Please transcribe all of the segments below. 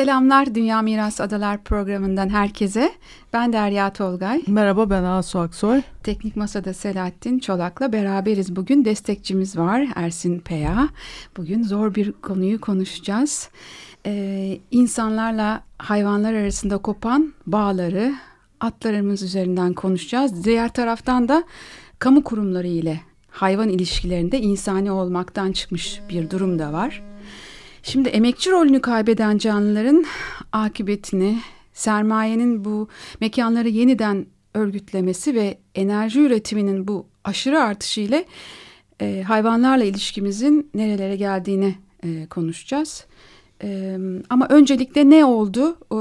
Selamlar Dünya Miras Adalar programından herkese. Ben Derya Tolgay. Merhaba ben Asu Aksoy. Teknik Masada Selahattin Çolak'la beraberiz bugün. Destekçimiz var Ersin Peya. Bugün zor bir konuyu konuşacağız. Ee, insanlarla hayvanlar arasında kopan bağları atlarımız üzerinden konuşacağız. Diğer taraftan da kamu kurumları ile hayvan ilişkilerinde insani olmaktan çıkmış bir durum da var. Şimdi emekçi rolünü kaybeden canlıların akıbetini, sermayenin bu mekanları yeniden örgütlemesi ve enerji üretiminin bu aşırı artışı ile e, hayvanlarla ilişkimizin nerelere geldiğini e, konuşacağız. E, ama öncelikle ne oldu? E,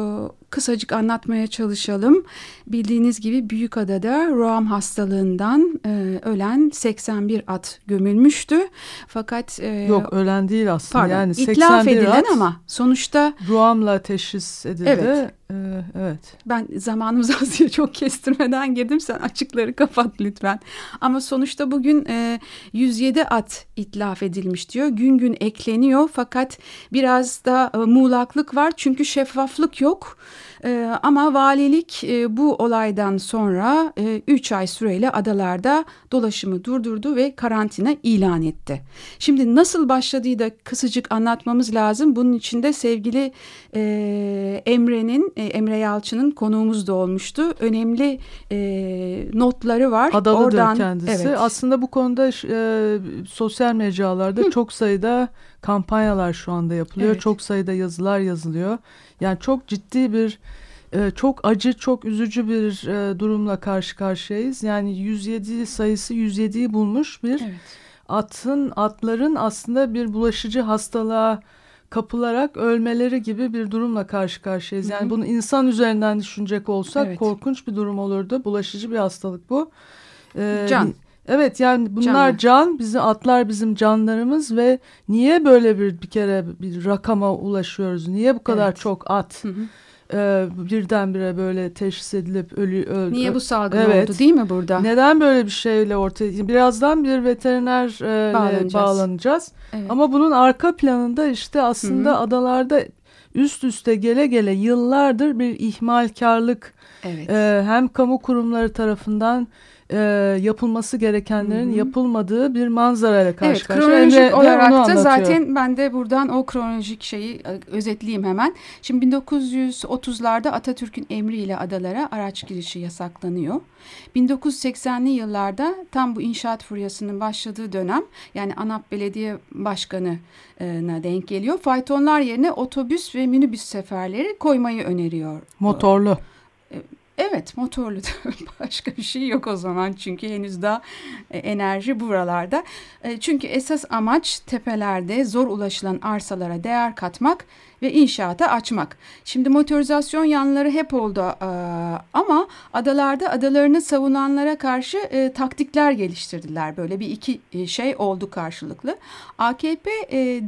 kısacık anlatmaya çalışalım. Bildiğiniz gibi Büyükada'da Roam hastalığından e, ölen 81 at gömülmüştü. Fakat e, yok ölen değil aslında. Pardon, yani itlaf edilen at, ama sonuçta Roam'la teşhis edildi. Evet. Ee, evet. Ben zamanımız az diye çok kestirmeden girdim. Sen açıkları kapat lütfen. Ama sonuçta bugün e, 107 at itlaf edilmiş diyor. Gün gün ekleniyor fakat biraz da e, muğlaklık var çünkü şeffaflık yok. E, ama valilik e, bu olaydan sonra 3 e, ay süreyle adalarda dolaşımı durdurdu ve karantina ilan etti. Şimdi nasıl başladığı da kısacık anlatmamız lazım. Bunun için de sevgili e, Emre'nin, e, Emre Yalçın'ın konuğumuz da olmuştu. Önemli e, notları var. Adalıdır Oradan, kendisi. Evet. Aslında bu konuda e, sosyal mecralarda Hı. çok sayıda kampanyalar şu anda yapılıyor. Evet. Çok sayıda yazılar yazılıyor. Yani çok ciddi bir e, çok acı, çok üzücü bir e, durumla karşı karşıyayız. Yani 107 sayısı 107'yi bulmuş bir evet. atın, atların aslında bir bulaşıcı hastalığa kapılarak ölmeleri gibi bir durumla karşı karşıyayız. Yani Hı -hı. bunu insan üzerinden düşünecek olsak evet. korkunç bir durum olurdu. Bulaşıcı bir hastalık bu. Ee, can. Evet yani bunlar Canlı. can, bizi atlar bizim canlarımız ve niye böyle bir bir kere bir rakama ulaşıyoruz? Niye bu kadar evet. çok at? Hı hı e, birdenbire böyle teşhis edilip ölü öldü. Niye bu salgın evet. oldu değil mi burada? Neden böyle bir şeyle ortaya birazdan bir veteriner e, bağlanacağız. bağlanacağız. Evet. Ama bunun arka planında işte aslında Hı -hı. adalarda üst üste gele gele yıllardır bir ihmalkarlık evet. e, hem kamu kurumları tarafından e, yapılması gerekenlerin Hı -hı. yapılmadığı bir manzarayla karşı evet, karşıya. Kronolojik Emre, olarak da zaten ben de buradan o kronolojik şeyi e, özetleyeyim hemen. Şimdi 1930'larda Atatürk'ün emriyle adalara araç girişi yasaklanıyor. 1980'li yıllarda tam bu inşaat furyasının başladığı dönem yani ANAP Belediye Başkanı'na denk geliyor. Faytonlar yerine otobüs ve minibüs seferleri koymayı öneriyor. Motorlu. Evet motorlu başka bir şey yok o zaman çünkü henüz daha e, enerji buralarda. E, çünkü esas amaç tepelerde zor ulaşılan arsalara değer katmak ve inşaata açmak. Şimdi motorizasyon yanları hep oldu e, ama adalarda adalarını savunanlara karşı taktikler geliştirdiler. Böyle bir iki şey oldu karşılıklı. AKP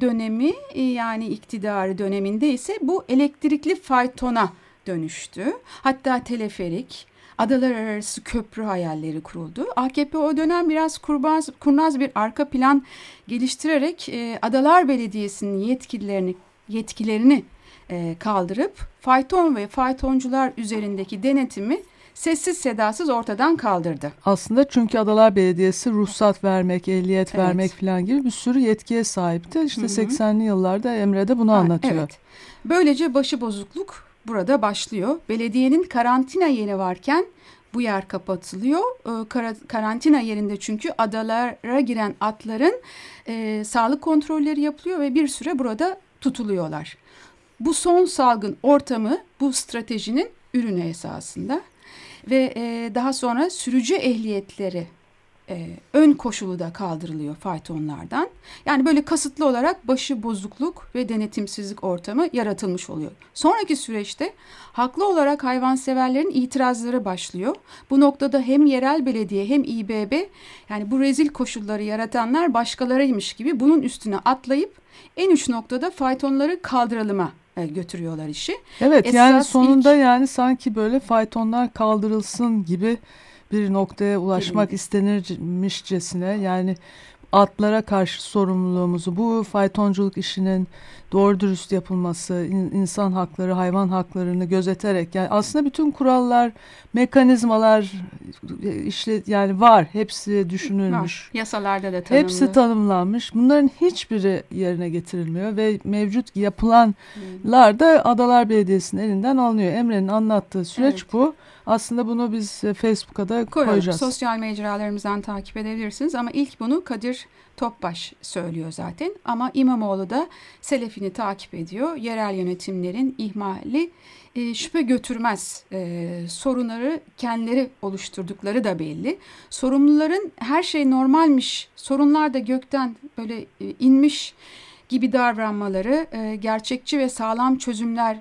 dönemi yani iktidarı döneminde ise bu elektrikli faytona dönüştü. Hatta teleferik, adalar arası köprü hayalleri kuruldu. AKP o dönem biraz kurbaz, kurnaz bir arka plan geliştirerek e, Adalar Belediyesi'nin yetkilerini yetkilerini e, kaldırıp fayton ve faytoncular üzerindeki denetimi sessiz sedasız ortadan kaldırdı. Aslında çünkü Adalar Belediyesi ruhsat vermek, ehliyet evet. vermek falan gibi bir sürü yetkiye sahipti. İşte 80'li yıllarda Emre de bunu ha, anlatıyor. Evet. Böylece başı bozukluk burada başlıyor. Belediyenin karantina yeri varken bu yer kapatılıyor. E, karantina yerinde çünkü adalara giren atların e, sağlık kontrolleri yapılıyor ve bir süre burada tutuluyorlar. Bu son salgın ortamı bu stratejinin ürünü esasında ve e, daha sonra sürücü ehliyetleri e, ön koşulu da kaldırılıyor faytonlardan. Yani böyle kasıtlı olarak başı bozukluk ve denetimsizlik ortamı yaratılmış oluyor. Sonraki süreçte haklı olarak hayvanseverlerin itirazları başlıyor. Bu noktada hem yerel belediye hem İBB yani bu rezil koşulları yaratanlar başkalarıymış gibi bunun üstüne atlayıp en uç noktada faytonları kaldıralıma e, götürüyorlar işi. Evet Esas yani sonunda ilk... yani sanki böyle faytonlar kaldırılsın gibi bir noktaya ulaşmak istenirmişcesine yani atlara karşı sorumluluğumuzu bu faytonculuk işinin doğru dürüst yapılması, insan hakları, hayvan haklarını gözeterek yani aslında bütün kurallar, mekanizmalar işte yani var. Hepsi düşünülmüş. Var. Yasalarda da tanımlı. Hepsi tanımlanmış. Bunların hiçbiri yerine getirilmiyor ve mevcut yapılanlar da Adalar Belediyesi'nin elinden alınıyor. Emre'nin anlattığı süreç evet. bu. Aslında bunu biz e, Facebook'a da Koyalım. koyacağız. Sosyal mecralarımızdan takip edebilirsiniz ama ilk bunu Kadir Topbaş söylüyor zaten. Ama İmamoğlu da Selefini takip ediyor. Yerel yönetimlerin ihmali e, şüphe götürmez. E, sorunları kendileri oluşturdukları da belli. Sorumluların her şey normalmiş, sorunlar da gökten böyle e, inmiş gibi davranmaları, e, gerçekçi ve sağlam çözümler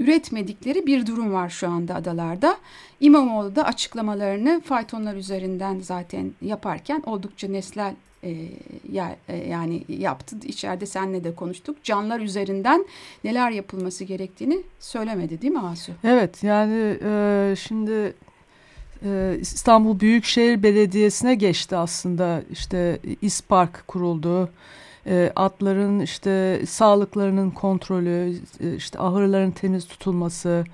üretmedikleri bir durum var şu anda adalarda. İmamoğlu da açıklamalarını faytonlar üzerinden zaten yaparken oldukça neslel e, ya, e, yani yaptı. İçeride senle de konuştuk. Canlar üzerinden neler yapılması gerektiğini söylemedi değil mi Asu? Evet yani e, şimdi e, İstanbul Büyükşehir Belediyesi'ne geçti aslında işte İspark kuruldu e, atların işte sağlıklarının kontrolü, e, işte ahırların temiz tutulması,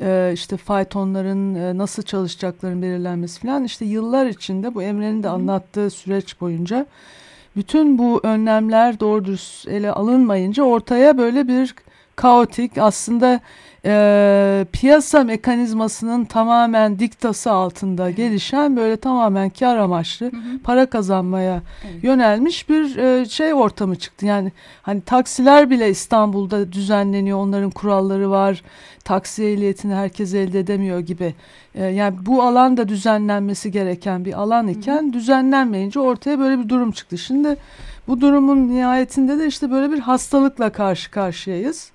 e, işte faytonların e, nasıl çalışacaklarının belirlenmesi falan. İşte yıllar içinde bu Emre'nin de anlattığı süreç boyunca bütün bu önlemler doğru dürüst ele alınmayınca ortaya böyle bir kaotik aslında e, piyasa mekanizmasının tamamen diktası altında gelişen böyle tamamen kar amaçlı hı hı. para kazanmaya evet. yönelmiş bir e, şey ortamı çıktı. Yani hani taksiler bile İstanbul'da düzenleniyor onların kuralları var taksi ehliyetini herkes elde edemiyor gibi. E, yani bu alan da düzenlenmesi gereken bir alan iken hı hı. düzenlenmeyince ortaya böyle bir durum çıktı. Şimdi bu durumun nihayetinde de işte böyle bir hastalıkla karşı karşıyayız.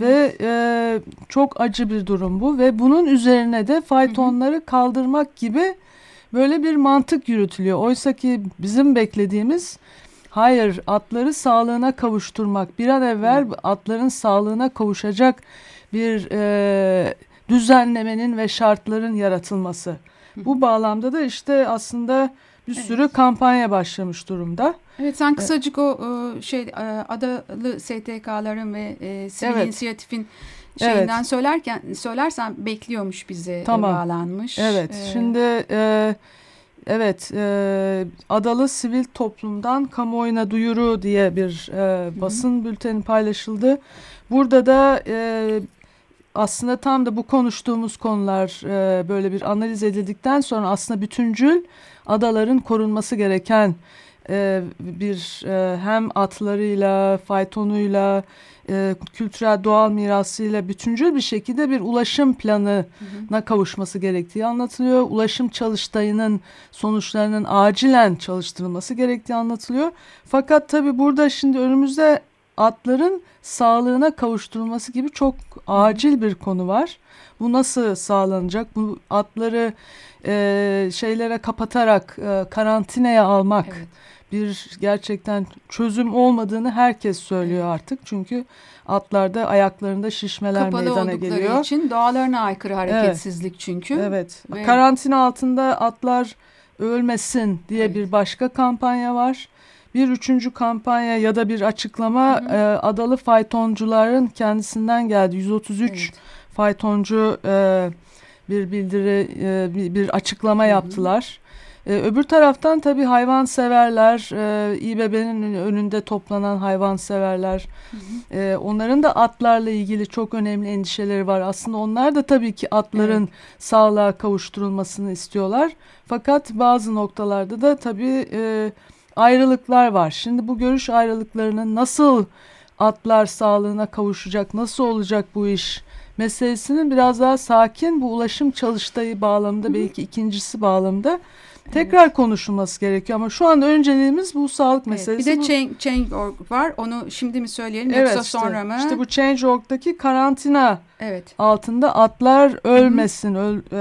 Ve e, çok acı bir durum bu ve bunun üzerine de faytonları kaldırmak gibi böyle bir mantık yürütülüyor. Oysa ki bizim beklediğimiz hayır atları sağlığına kavuşturmak bir an evvel atların sağlığına kavuşacak bir e, düzenlemenin ve şartların yaratılması. Bu bağlamda da işte aslında bir evet. sürü kampanya başlamış durumda. Evet sen kısacık o şey e, adalı STK'ların ve e, sivil evet. inisiyatifin şeyinden evet. söylerken söylersen bekliyormuş bizi e, tamam. bağlanmış. Evet ee, şimdi e, evet e, adalı sivil toplumdan kamuoyuna duyuru diye bir e, basın Hı -hı. bülteni paylaşıldı. Burada da e, aslında tam da bu konuştuğumuz konular e, böyle bir analiz edildikten sonra aslında bütüncül adaların korunması gereken e, bir e, hem atlarıyla, faytonuyla, e, kültürel doğal mirasıyla bütüncül bir şekilde bir ulaşım planına hı hı. kavuşması gerektiği anlatılıyor. Ulaşım çalıştayının sonuçlarının acilen çalıştırılması gerektiği anlatılıyor. Fakat tabii burada şimdi önümüzde atların sağlığına kavuşturulması gibi çok acil bir konu var. Bu nasıl sağlanacak? Bu atları e, şeylere kapatarak e, karantinaya almak evet. Bir gerçekten çözüm olmadığını herkes söylüyor artık. Çünkü atlarda ayaklarında şişmeler Kapalı meydana geliyor. Kapalı için doğalarına aykırı hareketsizlik evet. çünkü. Evet. Ve... Karantina altında atlar ölmesin diye evet. bir başka kampanya var. Bir üçüncü kampanya ya da bir açıklama hı hı. E, adalı faytoncuların kendisinden geldi. 133 evet. faytoncu e, bir bildiri, e, bir, bir açıklama hı hı. yaptılar. Ee, öbür taraftan tabii hayvanseverler, e, İBB'nin önünde toplanan hayvanseverler, hı hı. E, onların da atlarla ilgili çok önemli endişeleri var. Aslında onlar da tabii ki atların evet. sağlığa kavuşturulmasını istiyorlar. Fakat bazı noktalarda da tabii e, ayrılıklar var. Şimdi bu görüş ayrılıklarının nasıl atlar sağlığına kavuşacak, nasıl olacak bu iş meselesinin biraz daha sakin bu ulaşım çalıştayı bağlamında belki ikincisi bağlamında tekrar konuşulması gerekiyor ama şu anda önceliğimiz bu sağlık meselesi. Evet, bir de Change, Change.org var. Onu şimdi mi söyleyelim evet, yoksa işte, sonra mı? İşte bu Change.org'daki karantina evet. altında atlar ölmesin, öl, e,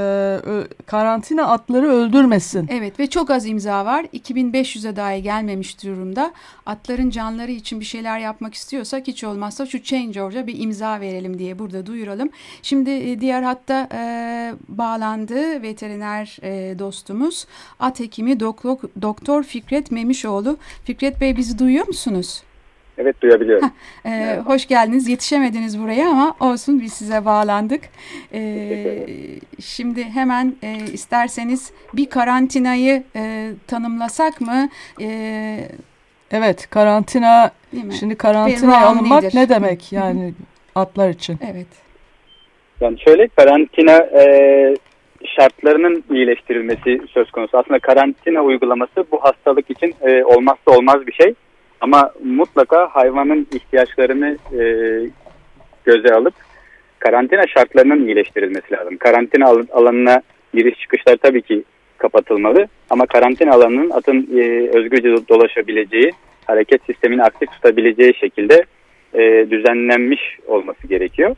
ö, karantina atları öldürmesin. Evet ve çok az imza var. 2500'e dahi gelmemiş durumda. Atların canları için bir şeyler yapmak istiyorsak hiç olmazsa şu Change.org'a bir imza verelim diye burada duyuralım. Şimdi e, diğer hatta e, bağlandı veteriner e, dostumuz. At hekimi Doktor, Doktor Fikret Memişoğlu. Fikret Bey bizi duyuyor musunuz? Evet duyabiliyorum. Heh, e, hoş geldiniz. Yetişemediniz buraya ama olsun biz size bağlandık. E, şimdi hemen e, isterseniz bir karantinayı e, tanımlasak mı? E, evet karantina. Şimdi karantinaya alınmak nedir? ne demek yani atlar için? Evet. Yani şöyle karantina e, şartlarının iyileştirilmesi söz konusu. Aslında karantina uygulaması bu hastalık için e, olmazsa olmaz bir şey. Ama mutlaka hayvanın ihtiyaçlarını e, göze alıp karantina şartlarının iyileştirilmesi lazım. Karantina alanına giriş çıkışlar tabii ki kapatılmalı ama karantina alanının atın e, özgürce dolaşabileceği, hareket sistemini aktif tutabileceği şekilde e, düzenlenmiş olması gerekiyor.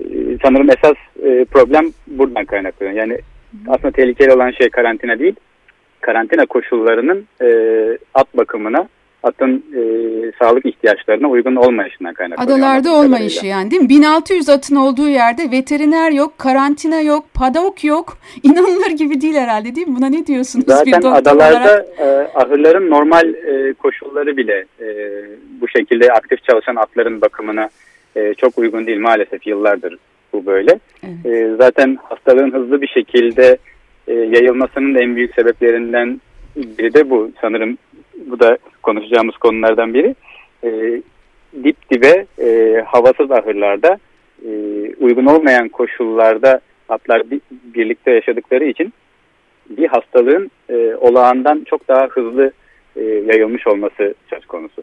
E, sanırım esas e, problem buradan kaynaklanıyor. Yani aslında tehlikeli olan şey karantina değil, karantina koşullarının e, at bakımına atın e, sağlık ihtiyaçlarına uygun olmayışından kaynaklanıyor. Adalarda olmayışı yani değil mi? 1600 atın olduğu yerde veteriner yok, karantina yok, padok yok. İnanılır gibi değil herhalde değil mi? Buna ne diyorsunuz? Zaten bir adalarda olarak? e, ahırların normal e, koşulları bile e, bu şekilde aktif çalışan atların bakımına e, çok uygun değil maalesef yıllardır bu böyle. Evet. E, zaten hastalığın hızlı bir şekilde e, yayılmasının en büyük sebeplerinden biri de bu. Sanırım bu da konuşacağımız konulardan biri. E, dip dibe e, havasız ahırlarda e, uygun olmayan koşullarda atlar bir, birlikte yaşadıkları için bir hastalığın e, olağandan çok daha hızlı e, yayılmış olması söz konusu.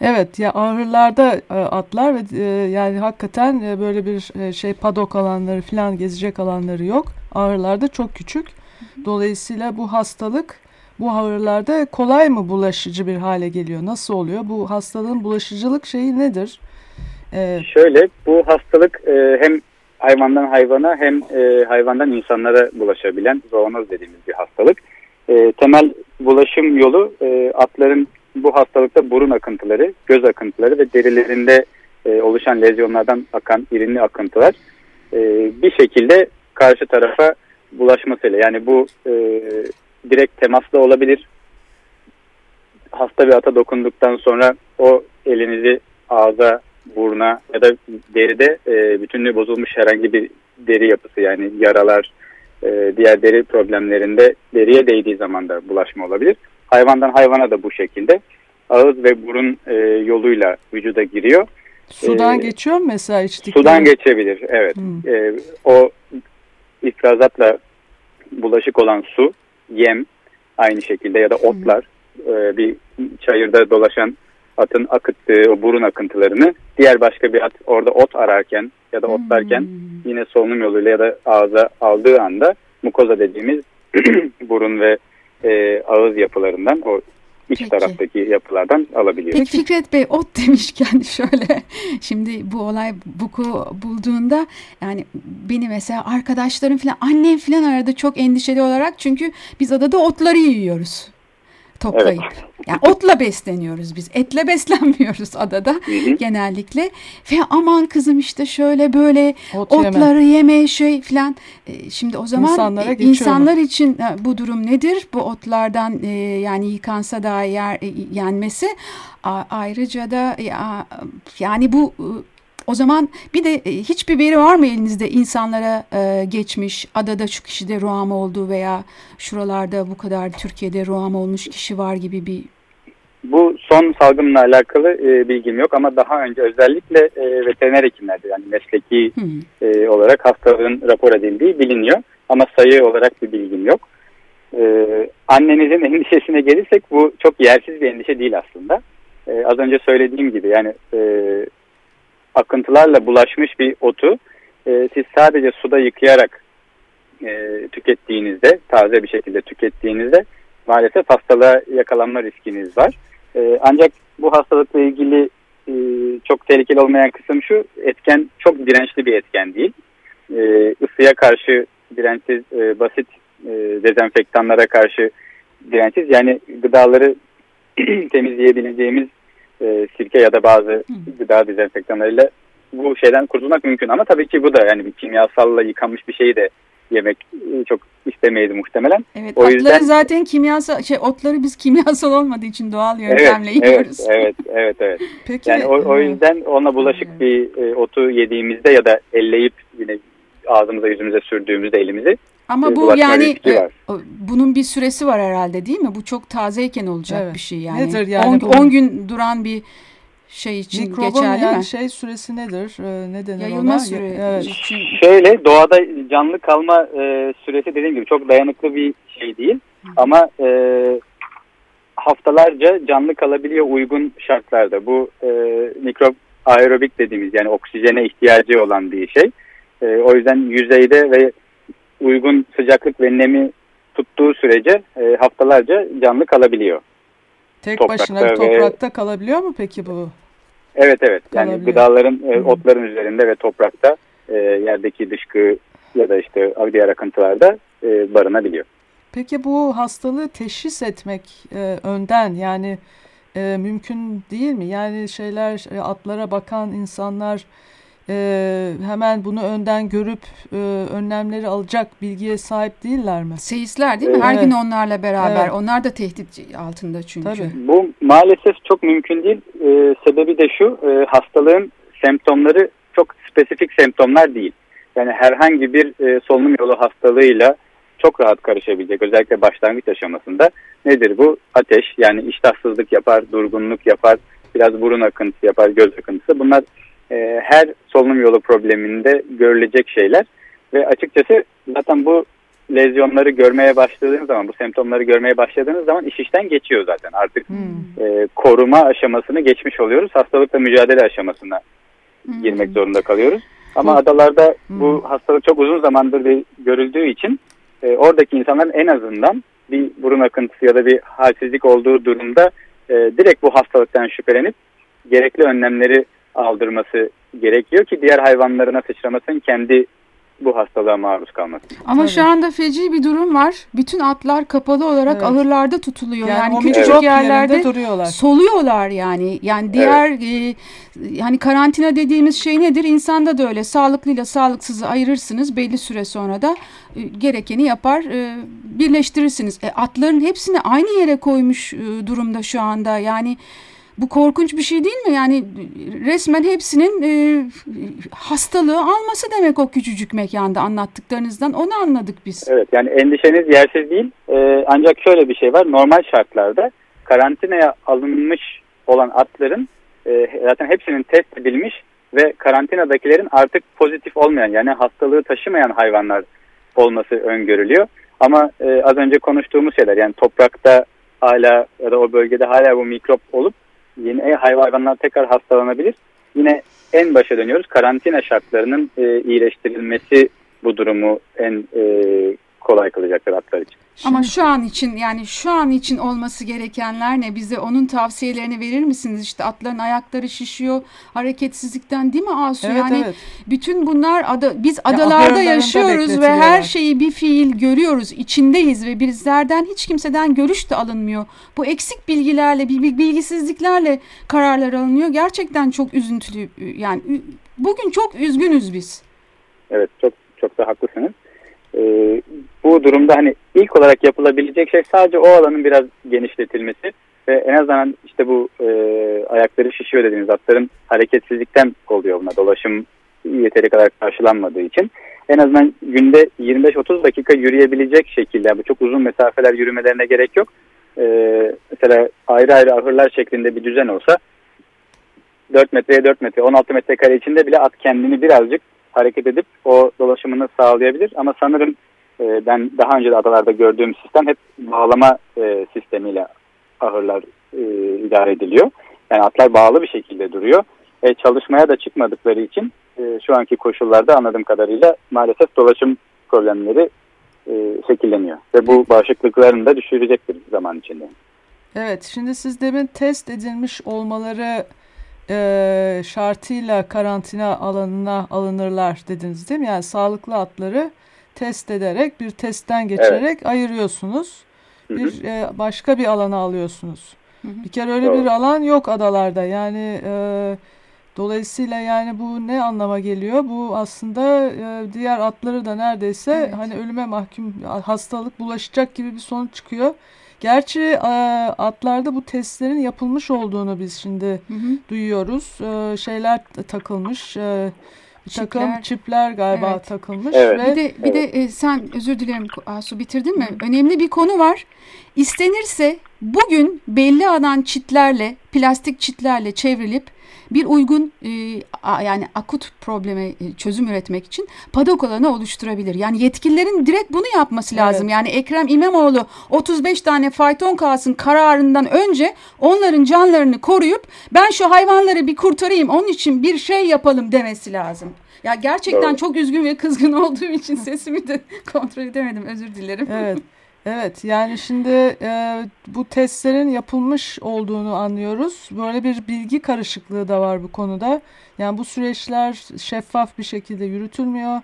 Evet ya ahırlarda e, atlar ve e, yani hakikaten e, böyle bir şey padok alanları falan gezecek alanları yok. Ahırlarda çok küçük. Dolayısıyla bu hastalık bu ahırlarda kolay mı bulaşıcı bir hale geliyor? Nasıl oluyor? Bu hastalığın bulaşıcılık şeyi nedir? Ee, Şöyle bu hastalık e, hem hayvandan hayvana hem e, hayvandan insanlara bulaşabilen zoonoz dediğimiz bir hastalık. E, temel bulaşım yolu e, atların bu hastalıkta burun akıntıları, göz akıntıları ve derilerinde e, oluşan lezyonlardan akan irinli akıntılar e, bir şekilde karşı tarafa bulaşmasıyla yani bu e, direkt temasla olabilir. Hasta bir ata dokunduktan sonra o elinizi ağza, buruna ya da deride e, bütünlüğü bozulmuş herhangi bir deri yapısı yani yaralar, e, diğer deri problemlerinde deriye değdiği zaman da bulaşma olabilir. Hayvandan hayvana da bu şekilde ağız ve burun e, yoluyla vücuda giriyor. Sudan ee, geçiyor mu mesela içtikleri? Sudan geçebilir evet. Hmm. E, o ifrazatla bulaşık olan su yem aynı şekilde ya da otlar e, bir çayırda dolaşan atın akıttığı o burun akıntılarını diğer başka bir at orada ot ararken ya da otlarken hmm. yine solunum yoluyla ya da ağza aldığı anda mukoza dediğimiz burun ve e, ağız yapılarından o iç Peki. taraftaki yapılardan alabiliyor. Peki Fikret Bey ot demişken şöyle şimdi bu olay buku bulduğunda yani beni mesela arkadaşlarım falan annem falan aradı çok endişeli olarak çünkü biz adada otları yiyoruz toplayıp. Evet. Yani otla besleniyoruz biz. Etle beslenmiyoruz adada hı hı. genellikle. Ve aman kızım işte şöyle böyle Ot otları yeme, yeme şey falan. E, şimdi o zaman Insanlara e, insanlar için e, bu durum nedir? Bu otlardan e, yani yıkansa da yer, e, yenmesi. A, ayrıca da ya, yani bu e, o zaman bir de e, hiçbir veri var mı elinizde insanlara e, geçmiş adada şu kişide roam olduğu veya şuralarda bu kadar Türkiye'de roam olmuş kişi var gibi bir bu son salgınla alakalı e, bilgim yok ama daha önce özellikle e, veteriner hekimlerde yani mesleki e, olarak hastalığın rapor edildiği biliniyor. Ama sayı olarak bir bilgim yok. E, annenizin endişesine gelirsek bu çok yersiz bir endişe değil aslında. E, az önce söylediğim gibi yani e, akıntılarla bulaşmış bir otu e, siz sadece suda yıkayarak e, tükettiğinizde, taze bir şekilde tükettiğinizde maalesef hastalığa yakalanma riskiniz var. E, ancak bu hastalıkla ilgili e, çok tehlikeli olmayan kısım şu, etken çok dirençli bir etken değil. E, ısıya karşı dirençsiz, e, basit e, dezenfektanlara karşı dirençsiz. Yani gıdaları temizleyebileceğimiz e, sirke ya da bazı gıda dezenfektanlarıyla bu şeyden kurtulmak mümkün. Ama tabii ki bu da yani bir kimyasalla yıkanmış bir şeyi de yemek e, çok istemeydi muhtemelen. Evet, o otları yüzden... zaten kimyasal şey otları biz kimyasal olmadığı için doğal yöntemle evet, yiyoruz. Evet, evet, evet, evet. Peki, yani o, o yüzden ona bulaşık evet. bir e, otu yediğimizde ya da elleyip yine ağzımıza yüzümüze sürdüğümüzde elimizi ama e, bu yani e, bunun bir süresi var herhalde değil mi? Bu çok tazeyken olacak evet. bir şey yani. Nedir yani? 10 gün duran bir şey için Mikrobun geçerli yani mi? şey süresi nedir? Ee, ne denir Yayılma ona? süre. Evet. Şöyle doğada canlı kalma e, süresi dediğim gibi çok dayanıklı bir şey değil. Hı. Ama e, haftalarca canlı kalabiliyor uygun şartlarda. Bu e, mikrop aerobik dediğimiz yani oksijene ihtiyacı olan bir şey. E, o yüzden yüzeyde ve uygun sıcaklık ve nemi tuttuğu sürece e, haftalarca canlı kalabiliyor. Tek toprakta başına toprakta ve... kalabiliyor mu peki bu? Evet evet. Yani gıdaların, e, otların üzerinde ve toprakta e, yerdeki dışkı ya da işte diğer akıntılarda e, barınabiliyor. Peki bu hastalığı teşhis etmek e, önden yani e, mümkün değil mi? Yani şeyler e, atlara bakan insanlar e, hemen bunu önden görüp e, önlemleri alacak bilgiye sahip değiller mi? Seyisler değil mi? Her evet. gün onlarla beraber. Evet. Onlar da tehdit altında çünkü. Tabii. Bu maalesef çok mümkün değil. E, sebebi de şu e, hastalığın semptomları çok spesifik semptomlar değil. Yani herhangi bir e, solunum yolu hastalığıyla çok rahat karışabilecek özellikle başlangıç aşamasında nedir bu? Ateş yani iştahsızlık yapar, durgunluk yapar, biraz burun akıntısı yapar, göz akıntısı. Bunlar e, her solunum yolu probleminde görülecek şeyler ve açıkçası zaten bu lezyonları görmeye başladığınız zaman, bu semptomları görmeye başladığınız zaman iş işten geçiyor zaten. Artık hmm. e, koruma aşamasını geçmiş oluyoruz. Hastalıkla mücadele aşamasına hmm. girmek zorunda kalıyoruz. Ama hmm. adalarda bu hastalık çok uzun zamandır görüldüğü için e, oradaki insanların en azından bir burun akıntısı ya da bir halsizlik olduğu durumda e, direkt bu hastalıktan şüphelenip gerekli önlemleri aldırması gerekiyor ki diğer hayvanlarına sıçramasın kendi bu hastalığa maruz kalmasın. Ama Tabii. şu anda feci bir durum var. Bütün atlar kapalı olarak evet. ahırlarda tutuluyor. Yani, yani küçük evet. yerlerde duruyorlar. soluyorlar yani. Yani diğer evet. e, hani karantina dediğimiz şey nedir? İnsanda da öyle. Sağlıklıyla sağlıksızı ayırırsınız. Belli süre sonra da e, gerekeni yapar, e, birleştirirsiniz. E, atların hepsini aynı yere koymuş e, durumda şu anda. Yani bu korkunç bir şey değil mi? Yani resmen hepsinin e, hastalığı alması demek o küçücük mekanda anlattıklarınızdan. Onu anladık biz. Evet yani endişeniz yersiz değil. E, ancak şöyle bir şey var. Normal şartlarda karantinaya alınmış olan atların e, zaten hepsinin test edilmiş ve karantinadakilerin artık pozitif olmayan yani hastalığı taşımayan hayvanlar olması öngörülüyor. Ama e, az önce konuştuğumuz şeyler yani toprakta hala ya da o bölgede hala bu mikrop olup yeni hayvanlar tekrar hastalanabilir. Yine en başa dönüyoruz. Karantina şartlarının e, iyileştirilmesi bu durumu en e, kolay kılacaktır atlar için. Ama şu an için yani şu an için olması gerekenler ne? Bize onun tavsiyelerini verir misiniz? İşte atların ayakları şişiyor hareketsizlikten değil mi Asu? Evet, yani evet. bütün bunlar ada, biz adalarda ya, yaşıyoruz ve her şeyi bir fiil görüyoruz, içindeyiz ve bizlerden hiç kimseden görüş de alınmıyor. Bu eksik bilgilerle, bilgisizliklerle kararlar alınıyor. Gerçekten çok üzüntülü yani bugün çok üzgünüz biz. Evet çok çok da haklısınız. Ee, bu durumda hani ilk olarak yapılabilecek şey sadece o alanın biraz genişletilmesi ve en azından işte bu e, ayakları şişiyor dediğimiz atların hareketsizlikten oluyor buna dolaşım yeteri kadar karşılanmadığı için en azından günde 25-30 dakika yürüyebilecek şekilde yani çok uzun mesafeler yürümelerine gerek yok. Ee, mesela ayrı ayrı ahırlar şeklinde bir düzen olsa 4 metreye 4 metre 16 metrekare içinde bile at kendini birazcık hareket edip o dolaşımını sağlayabilir. Ama sanırım e, ben daha önce de adalarda gördüğüm sistem hep bağlama e, sistemiyle ahırlar e, idare ediliyor. Yani atlar bağlı bir şekilde duruyor. E, çalışmaya da çıkmadıkları için e, şu anki koşullarda anladığım kadarıyla maalesef dolaşım problemleri e, şekilleniyor. Ve bu bağışıklıklarını da düşürecektir zaman içinde. Evet, şimdi siz demin test edilmiş olmaları e, şartıyla karantina alanına alınırlar dediniz değil mi? Yani sağlıklı atları test ederek bir testten geçirerek evet. ayırıyorsunuz. Bir E, başka bir alana alıyorsunuz. Hı hı. Bir kere öyle Doğru. bir alan yok adalarda. Yani e, dolayısıyla yani bu ne anlama geliyor? Bu aslında e, diğer atları da neredeyse evet. hani ölüme mahkum hastalık bulaşacak gibi bir sonuç çıkıyor. Gerçi e, atlarda bu testlerin yapılmış olduğunu biz şimdi hı hı. duyuyoruz. E, şeyler takılmış. E, bir çipler. takım çipler galiba evet. takılmış. Evet. Ve... Bir de bir evet. de e, sen özür dilerim Asu bitirdin mi? Hı. Önemli bir konu var. İstenirse bugün belli alan çitlerle, plastik çitlerle çevrilip bir uygun e, yani akut probleme e, çözüm üretmek için padok alanı oluşturabilir. Yani yetkililerin direkt bunu yapması lazım. Evet. Yani Ekrem İmamoğlu 35 tane fayton kalsın kararından önce onların canlarını koruyup ben şu hayvanları bir kurtarayım onun için bir şey yapalım demesi lazım. Ya gerçekten Doğru. çok üzgün ve kızgın olduğum için sesimi de kontrol edemedim. Özür dilerim. Evet. Evet yani şimdi e, bu testlerin yapılmış olduğunu anlıyoruz. Böyle bir bilgi karışıklığı da var bu konuda. Yani bu süreçler şeffaf bir şekilde yürütülmüyor.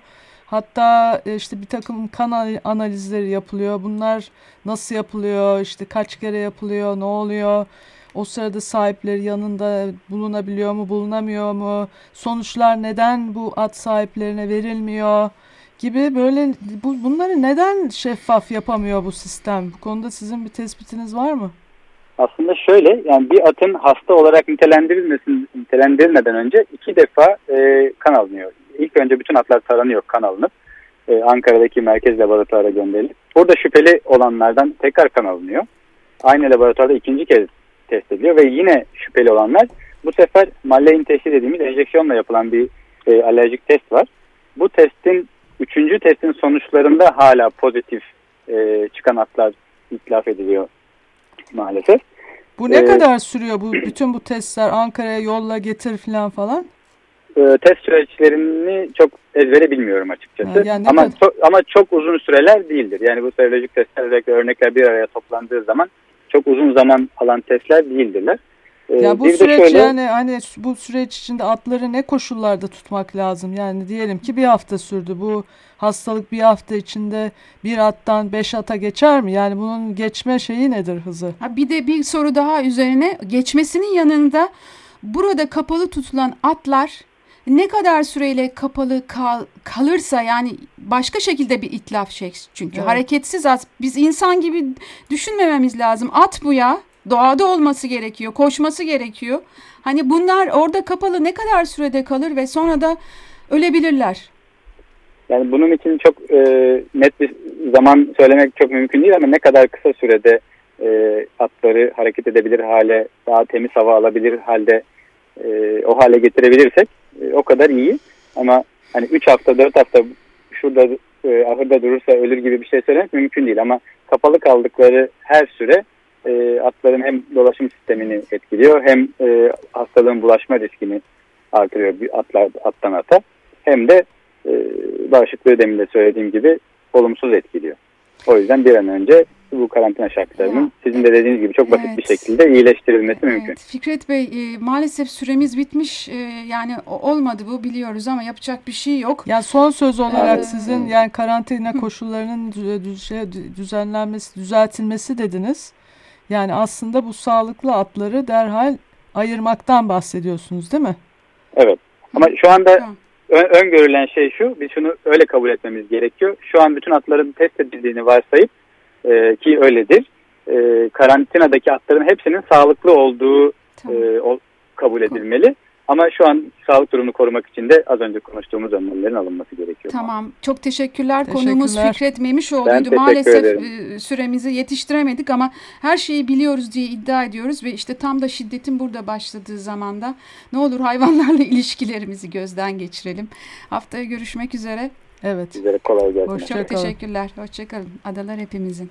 Hatta e, işte bir takım kan analizleri yapılıyor. Bunlar nasıl yapılıyor, işte kaç kere yapılıyor, ne oluyor? O sırada sahipleri yanında bulunabiliyor mu, bulunamıyor mu? Sonuçlar neden bu at sahiplerine verilmiyor? Gibi böyle bu, bunları neden şeffaf yapamıyor bu sistem? Bu konuda sizin bir tespitiniz var mı? Aslında şöyle yani bir atın hasta olarak nitelendirilmesin, nitelendirilmeden önce iki defa e, kan alınıyor. İlk önce bütün atlar taranıyor kan alınıp e, Ankara'daki merkez laboratuvara gönderilip burada şüpheli olanlardan tekrar kan alınıyor. Aynı laboratuvarda ikinci kez test ediliyor ve yine şüpheli olanlar bu sefer mallein testi dediğimiz enjeksiyonla yapılan bir e, alerjik test var. Bu testin Üçüncü testin sonuçlarında hala pozitif e, çıkan atlar itlaf ediliyor maalesef. Bu ne ee, kadar sürüyor bu bütün bu testler Ankara'ya yolla getir falan falan? E, test süreçlerini çok ezbere bilmiyorum açıkçası. Ha, yani ama çok, ama çok uzun süreler değildir. Yani bu serolojik testler özellikle örnekler bir araya toplandığı zaman çok uzun zaman alan testler değildirler. Ee, ya bu bir süreç şöyle, yani hani bu süreç içinde atları ne koşullarda tutmak lazım? Yani diyelim ki bir hafta sürdü. Bu hastalık bir hafta içinde bir attan beş ata geçer mi? Yani bunun geçme şeyi nedir hızı? Ha bir de bir soru daha üzerine geçmesinin yanında burada kapalı tutulan atlar ne kadar süreyle kapalı kal, kalırsa yani başka şekilde bir itlaf şey çünkü evet. hareketsiz at biz insan gibi düşünmememiz lazım at bu ya doğada olması gerekiyor, koşması gerekiyor. Hani bunlar orada kapalı ne kadar sürede kalır ve sonra da ölebilirler. Yani bunun için çok e, net bir zaman söylemek çok mümkün değil ama ne kadar kısa sürede e, atları hareket edebilir hale, daha temiz hava alabilir halde e, o hale getirebilirsek e, o kadar iyi. Ama hani 3 hafta 4 hafta şurada e, ahırda durursa ölür gibi bir şey söylemek mümkün değil ama kapalı kaldıkları her süre e, atların hem dolaşım sistemini etkiliyor hem e, hastalığın bulaşma riskini artırıyor bir atlar attan ata hem de e, bağışıklığı demin de söylediğim gibi olumsuz etkiliyor. O yüzden bir an önce bu karantina şartlarının ya, sizin de dediğiniz gibi çok basit evet. bir şekilde iyileştirilmesi evet. mümkün. Fikret Bey e, maalesef süremiz bitmiş e, yani olmadı bu biliyoruz ama yapacak bir şey yok. Ya son söz olarak ee, sizin yani karantina koşullarının şey, düzenlenmesi düzeltilmesi dediniz. Yani aslında bu sağlıklı atları derhal ayırmaktan bahsediyorsunuz değil mi? Evet. Ama şu anda ön, öngörülen şey şu, biz şunu öyle kabul etmemiz gerekiyor. Şu an bütün atların test edildiğini varsayıp e, ki öyledir. E, karantinadaki atların hepsinin sağlıklı olduğu tamam. e, o, kabul edilmeli. Ama şu an sağlık durumunu korumak için de az önce konuştuğumuz önlemlerin alınması gerekiyor. Tamam. Çok teşekkürler. teşekkürler. Konuğumuz Fikret Memişoğlu'ydu. Maalesef ederim. E, süremizi yetiştiremedik ama her şeyi biliyoruz diye iddia ediyoruz ve işte tam da şiddetin burada başladığı zamanda ne olur hayvanlarla ilişkilerimizi gözden geçirelim. Haftaya görüşmek üzere. Evet. Sizlere kolay gelsin. Hoşça Çok teşekkürler. Hoşçakalın. Adalar hepimizin.